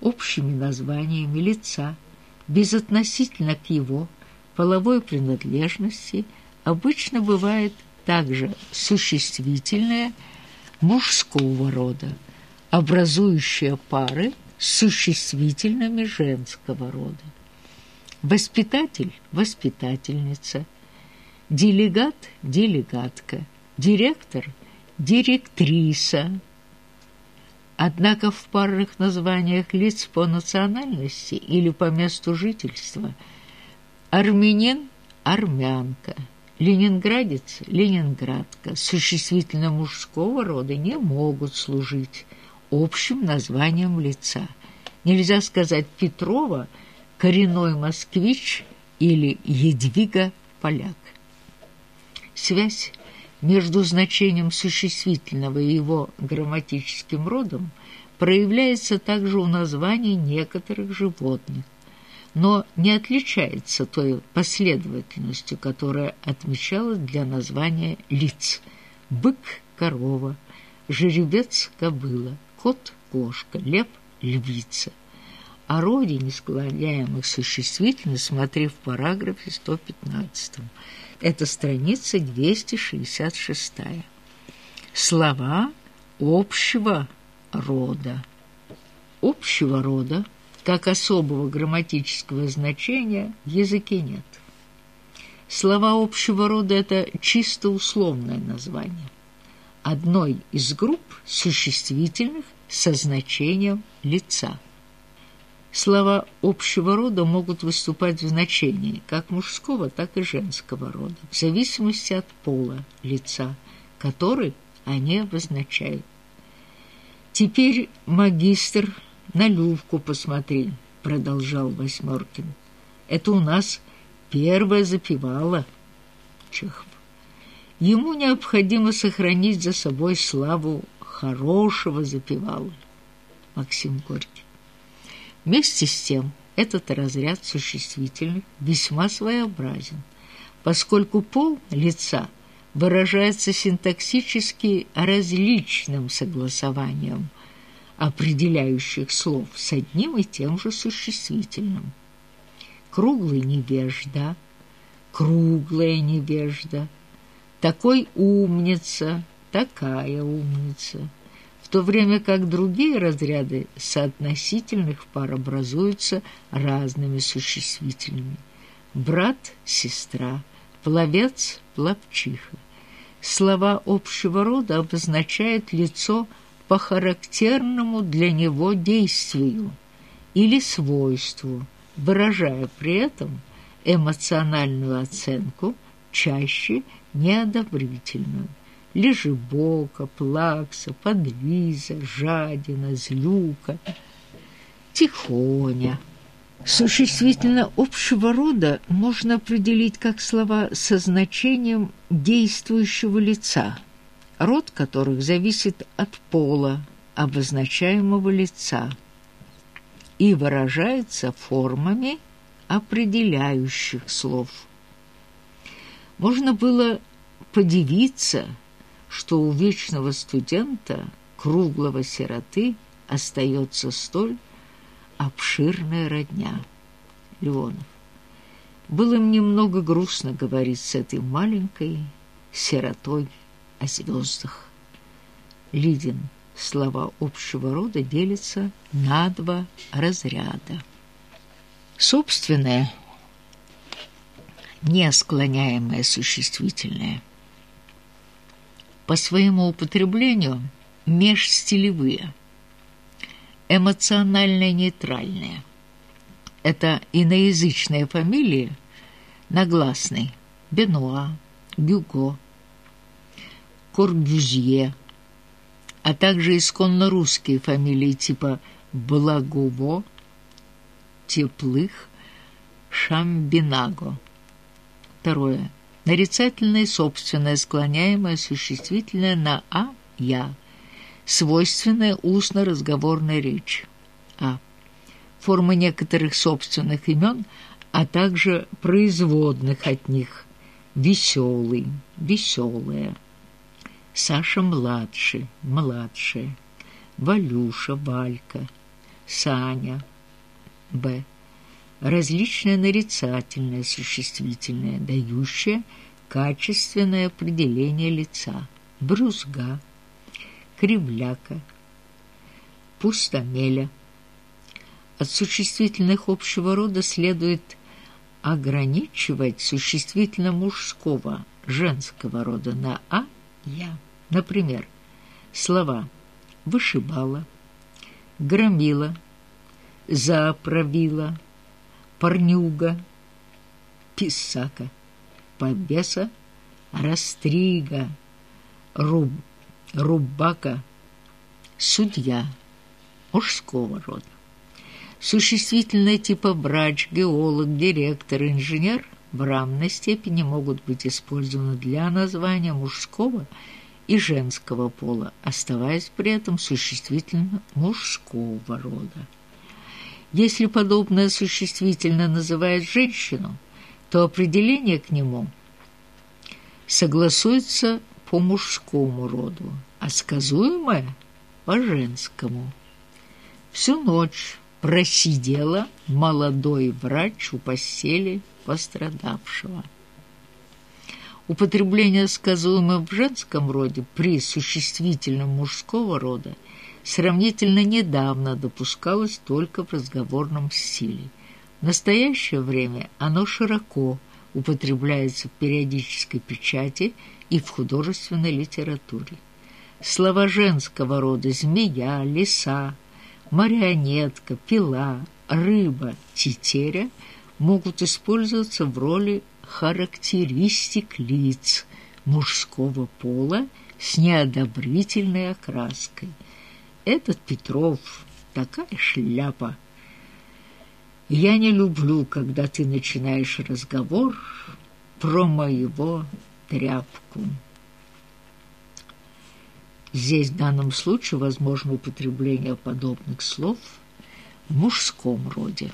общими названиями лица, безотносительно к его половой принадлежности, обычно бывает также существительное мужского рода, образующее пары с существительными женского рода. Воспитатель – воспитательница, делегат – делегатка, директор – директриса. Однако в парных названиях лиц по национальности или по месту жительства армянин – армянка, ленинградец – ленинградка, существительно мужского рода не могут служить общим названием лица. Нельзя сказать Петрова – коренной москвич или Едвига поляк. Связь между значением существительного и его грамматическим родом проявляется также у названий некоторых животных, но не отличается той последовательностью, которая отмечалась для названия лиц – бык – корова, жеребец – кобыла, кот – кошка, лев – львица – о роде несклоняемых существительных смотри в параграфе 115. Это страница 266. Слова общего рода. Общего рода, как особого грамматического значения, в языке нет. Слова общего рода – это чисто условное название одной из групп существительных со значением лица – Слова общего рода могут выступать в значении как мужского, так и женского рода, в зависимости от пола лица, который они обозначают. «Теперь, магистр, на Лювку посмотри», — продолжал Восьмеркин. «Это у нас первая запевала Чехов. Ему необходимо сохранить за собой славу хорошего запевала Максим Горький. Вместе с тем, этот разряд существительных весьма своеобразен, поскольку пол лица выражается синтаксически различным согласованием определяющих слов с одним и тем же существительным. Круглый невежда, круглая невежда, такой умница, такая умница – в то время как другие разряды соотносительных пар образуются разными существительными. Брат – сестра, пловец – пловчиха. Слова общего рода обозначают лицо по характерному для него действию или свойству, выражая при этом эмоциональную оценку, чаще неодобрительную лежебока, плакса, подлиза, жадина, злюка, тихоня. Существительно общего рода можно определить как слова со значением действующего лица, род которых зависит от пола обозначаемого лица и выражается формами определяющих слов. Можно было подивиться, что у вечного студента, круглого сироты, остается столь обширная родня. Леонов. Было мне немного грустно говорить с этой маленькой сиротой о звездах. Лидин. Слова общего рода делятся на два разряда. Собственное, несклоняемое существительное – по своему употреблению межстилевые, эмоционально-нейтральные. Это иноязычные фамилии, нагласный Бенуа, Гюго, Корбюзье, а также исконно русские фамилии типа Благово, Теплых, Шамбинаго. Второе нарицательное собственное склоняемое существительное на «а» – «я», свойственная устно-разговорной речи. А. Форма некоторых собственных имен, а также производных от них. Веселый, веселая. Саша младший, младшая. Валюша, Валька. Саня. Б. Различное нарицательное существительное, дающее качественное определение лица. Брюзга, кривляка, пустомеля. От существительных общего рода следует ограничивать существительно мужского, женского рода на «а», «я». Например, слова «вышибала», «громила», «заправила», «парнюга», «писака», «побеса», «растрига», «руб», «рубака», «судья» мужского рода. Существительные типа врач, геолог, директор, инженер в равной степени могут быть использованы для названия мужского и женского пола, оставаясь при этом существительно мужского рода. Если подобное существительно называет женщину, то определение к нему согласуется по мужскому роду, а сказуемое – по женскому. Всю ночь просидела молодой врач у постели пострадавшего. Употребление сказуемого в женском роде при существительном мужского рода сравнительно недавно допускалось только в разговорном стиле. В настоящее время оно широко употребляется в периодической печати и в художественной литературе. Слова женского рода «змея», «лиса», марионетка, пила, рыба, тетеря могут использоваться в роли характеристик лиц мужского пола с неодобрительной окраской. Этот Петров такая шляпа. Я не люблю, когда ты начинаешь разговор про моего тряпку. Здесь в данном случае возможно употребление подобных слов в мужском роде.